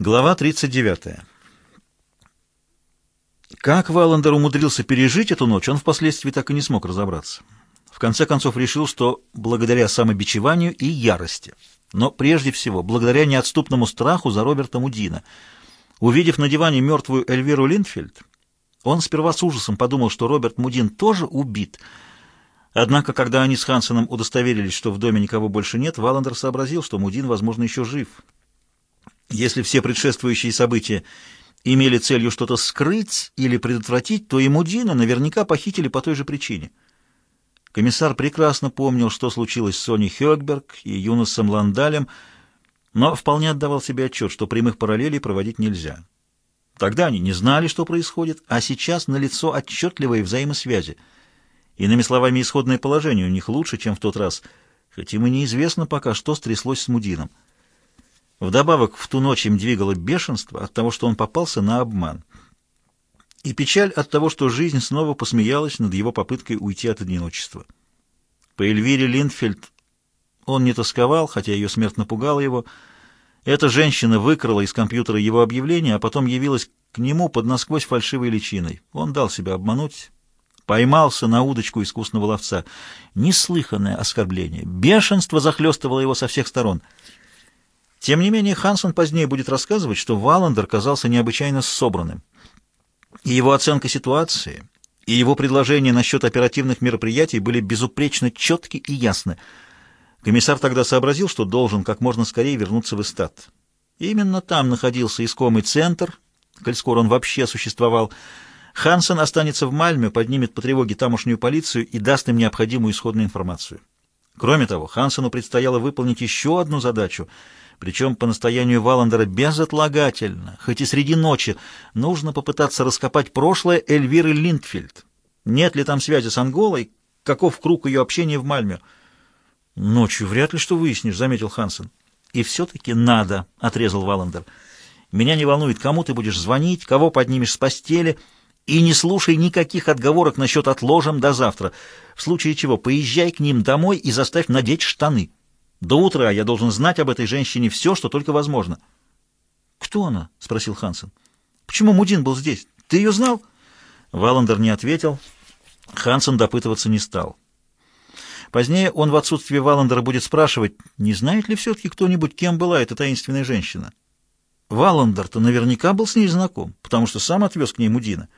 Глава 39. Как Валандер умудрился пережить эту ночь, он впоследствии так и не смог разобраться. В конце концов решил, что благодаря самобичеванию и ярости, но прежде всего благодаря неотступному страху за Роберта Мудина. Увидев на диване мертвую Эльвиру Линдфельд, он сперва с ужасом подумал, что Роберт Мудин тоже убит. Однако, когда они с Хансеном удостоверились, что в доме никого больше нет, Валандер сообразил, что Мудин, возможно, еще жив. Если все предшествующие события имели целью что-то скрыть или предотвратить, то и Мудина наверняка похитили по той же причине. Комиссар прекрасно помнил, что случилось с Соней Хёкберг и Юносом Ландалем, но вполне отдавал себе отчет, что прямых параллелей проводить нельзя. Тогда они не знали, что происходит, а сейчас налицо отчетливые взаимосвязи. Иными словами, исходное положение у них лучше, чем в тот раз, хоть им и неизвестно пока, что стряслось с Мудином. Вдобавок, в ту ночь им двигало бешенство от того, что он попался на обман. И печаль от того, что жизнь снова посмеялась над его попыткой уйти от одиночества. По Эльвире Линдфельд он не тосковал, хотя ее смерть напугала его. Эта женщина выкрала из компьютера его объявление, а потом явилась к нему под насквозь фальшивой личиной. Он дал себя обмануть, поймался на удочку искусного ловца. Неслыханное оскорбление. Бешенство захлестывало его со всех сторон — тем не менее, Хансон позднее будет рассказывать, что Валандер казался необычайно собранным. И его оценка ситуации, и его предложения насчет оперативных мероприятий были безупречно четки и ясны. Комиссар тогда сообразил, что должен как можно скорее вернуться в Эстат. Именно там находился искомый центр, коль скоро он вообще существовал. Хансен останется в Мальме, поднимет по тревоге тамошнюю полицию и даст им необходимую исходную информацию. Кроме того, Хансену предстояло выполнить еще одну задачу — причем по настоянию Валандера безотлагательно, хоть и среди ночи, нужно попытаться раскопать прошлое Эльвиры Линдфельд. Нет ли там связи с Анголой, каков круг ее общения в Мальме? «Ночью вряд ли что выяснишь», — заметил Хансен. «И все-таки надо», — отрезал Валандер. «Меня не волнует, кому ты будешь звонить, кого поднимешь с постели, и не слушай никаких отговорок насчет отложим до завтра. В случае чего поезжай к ним домой и заставь надеть штаны». До утра я должен знать об этой женщине все, что только возможно. «Кто она?» — спросил Хансен. «Почему Мудин был здесь? Ты ее знал?» Валандер не ответил. Хансен допытываться не стал. Позднее он в отсутствие Валандера будет спрашивать, не знает ли все-таки кто-нибудь, кем была эта таинственная женщина. Валандер-то наверняка был с ней знаком, потому что сам отвез к ней Мудина.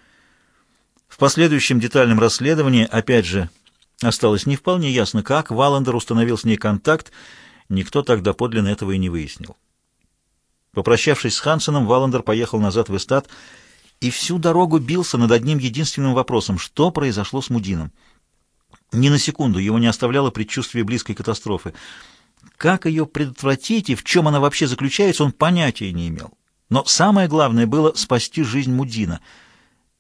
В последующем детальном расследовании, опять же, Осталось не вполне ясно, как Валандер установил с ней контакт, никто тогда подлинно этого и не выяснил. Попрощавшись с Хансеном, Валандер поехал назад в Эстат и всю дорогу бился над одним единственным вопросом — что произошло с Мудином? Ни на секунду его не оставляло предчувствие близкой катастрофы. Как ее предотвратить и в чем она вообще заключается, он понятия не имел. Но самое главное было спасти жизнь Мудина.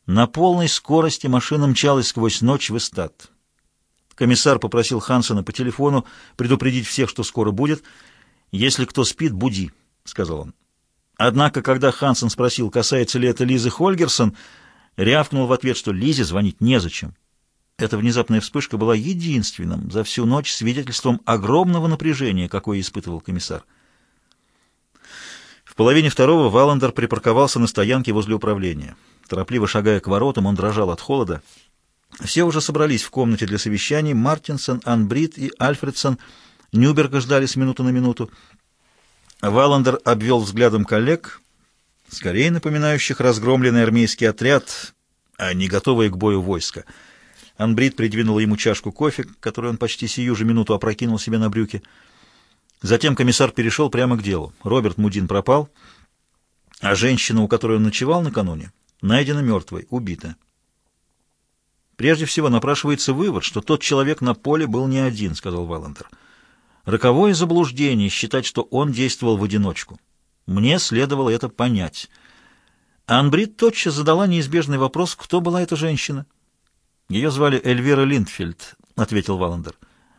На полной скорости машина мчалась сквозь ночь в Эстат. Комиссар попросил Хансена по телефону предупредить всех, что скоро будет. «Если кто спит, буди», — сказал он. Однако, когда Хансен спросил, касается ли это Лизы Хольгерсон, рявкнул в ответ, что Лизе звонить незачем. Эта внезапная вспышка была единственным за всю ночь свидетельством огромного напряжения, какое испытывал комиссар. В половине второго Валандер припарковался на стоянке возле управления. Торопливо шагая к воротам, он дрожал от холода. Все уже собрались в комнате для совещаний. Мартинсон, Анбрид и Альфредсон Нюберга ждали с минуты на минуту. Валандер обвел взглядом коллег, скорее напоминающих разгромленный армейский отряд, а не готовые к бою войска. Анбрид придвинул ему чашку кофе, которую он почти сию же минуту опрокинул себе на брюки. Затем комиссар перешел прямо к делу. Роберт Мудин пропал, а женщина, у которой он ночевал накануне, найдена мертвой, убита. Прежде всего напрашивается вывод, что тот человек на поле был не один, сказал Валандер. Роковое заблуждение считать, что он действовал в одиночку. Мне следовало это понять. Анбрид тотчас задала неизбежный вопрос, кто была эта женщина. Ее звали Эльвира Линдфельд, ответил Валандер.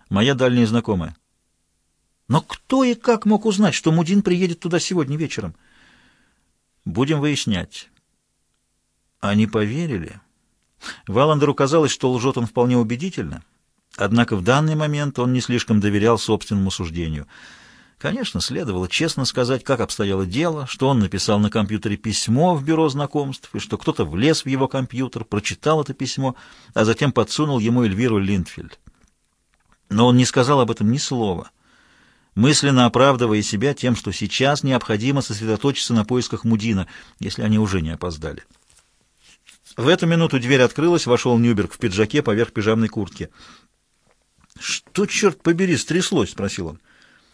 Моя дальняя знакомая. Но кто и как мог узнать, что Мудин приедет туда сегодня вечером? Будем выяснять. Они поверили. Валандеру казалось, что лжет он вполне убедительно, однако в данный момент он не слишком доверял собственному суждению. Конечно, следовало честно сказать, как обстояло дело, что он написал на компьютере письмо в бюро знакомств, и что кто-то влез в его компьютер, прочитал это письмо, а затем подсунул ему Эльвиру Линдфельд. Но он не сказал об этом ни слова, мысленно оправдывая себя тем, что сейчас необходимо сосредоточиться на поисках Мудина, если они уже не опоздали. В эту минуту дверь открылась, вошел Нюберг в пиджаке поверх пижамной куртки. «Что, черт побери, стряслось?» — спросил он.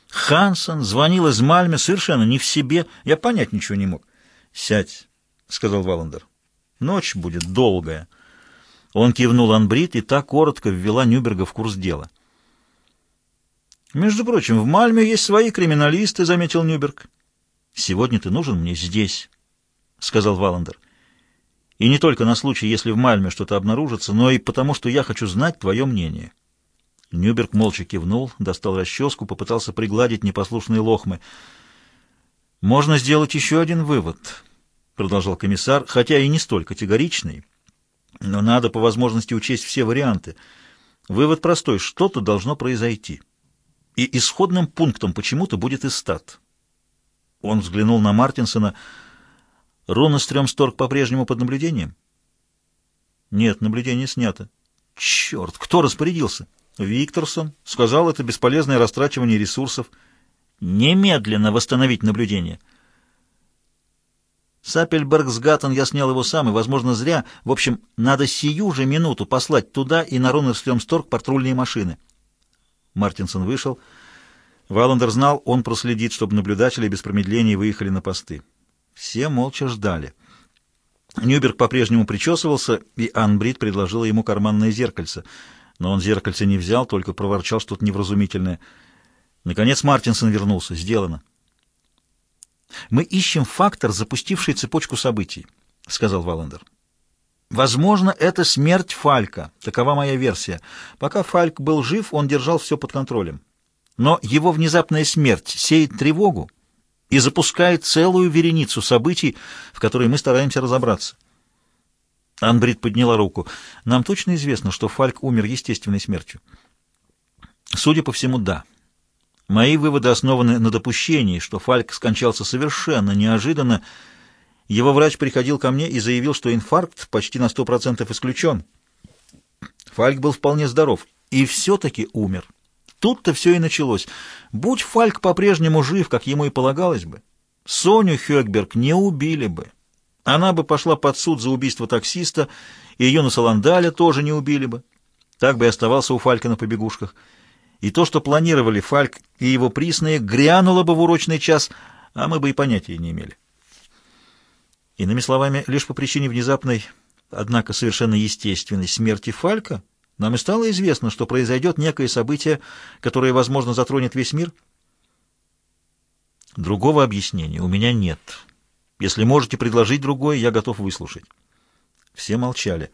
Хансон звонил из Мальме совершенно не в себе. Я понять ничего не мог. «Сядь», — сказал Валандер. «Ночь будет долгая». Он кивнул Анбрид и так коротко ввела Нюберга в курс дела. «Между прочим, в Мальме есть свои криминалисты», — заметил Нюберг. «Сегодня ты нужен мне здесь», — сказал Валандер. «И не только на случай, если в Мальме что-то обнаружится, но и потому, что я хочу знать твое мнение». Нюберг молча кивнул, достал расческу, попытался пригладить непослушные лохмы. «Можно сделать еще один вывод», — продолжал комиссар, хотя и не столь категоричный, но надо по возможности учесть все варианты. Вывод простой — что-то должно произойти. И исходным пунктом почему-то будет Истат. Он взглянул на Мартинсона. «Рунестрёмсторг по-прежнему под наблюдением?» «Нет, наблюдение снято». «Черт, кто распорядился?» Викторсон сказал, это бесполезное растрачивание ресурсов. Немедленно восстановить наблюдение. Сапельбергсгаттен я снял его сам, и, возможно, зря. В общем, надо сию же минуту послать туда и на Ронерстрёмсторг патрульные машины. Мартинсон вышел. Валандер знал, он проследит, чтобы наблюдатели без промедления выехали на посты. Все молча ждали. Нюберг по-прежнему причесывался, и Анбрид предложила ему карманное зеркальце — но он зеркальце не взял, только проворчал что-то невразумительное. Наконец Мартинсон вернулся. Сделано. «Мы ищем фактор, запустивший цепочку событий», — сказал Валандер. «Возможно, это смерть Фалька. Такова моя версия. Пока Фальк был жив, он держал все под контролем. Но его внезапная смерть сеет тревогу и запускает целую вереницу событий, в которые мы стараемся разобраться». Анбрид подняла руку. «Нам точно известно, что Фальк умер естественной смертью?» «Судя по всему, да. Мои выводы основаны на допущении, что Фальк скончался совершенно неожиданно. Его врач приходил ко мне и заявил, что инфаркт почти на сто процентов исключен. Фальк был вполне здоров и все-таки умер. Тут-то все и началось. Будь Фальк по-прежнему жив, как ему и полагалось бы, Соню Хёкберг не убили бы». Она бы пошла под суд за убийство таксиста, и ее на Саландаля тоже не убили бы. Так бы и оставался у Фалька на побегушках. И то, что планировали Фальк и его присные, грянуло бы в урочный час, а мы бы и понятия не имели. Иными словами, лишь по причине внезапной, однако совершенно естественной смерти Фалька нам и стало известно, что произойдет некое событие, которое, возможно, затронет весь мир. Другого объяснения у меня нет. Если можете предложить другое, я готов выслушать. Все молчали.